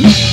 Yeah.